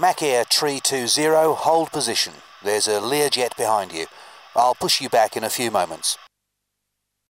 Mac Air Tree 20, hold position. There's a Learjet behind you. I'll push you back in a few moments.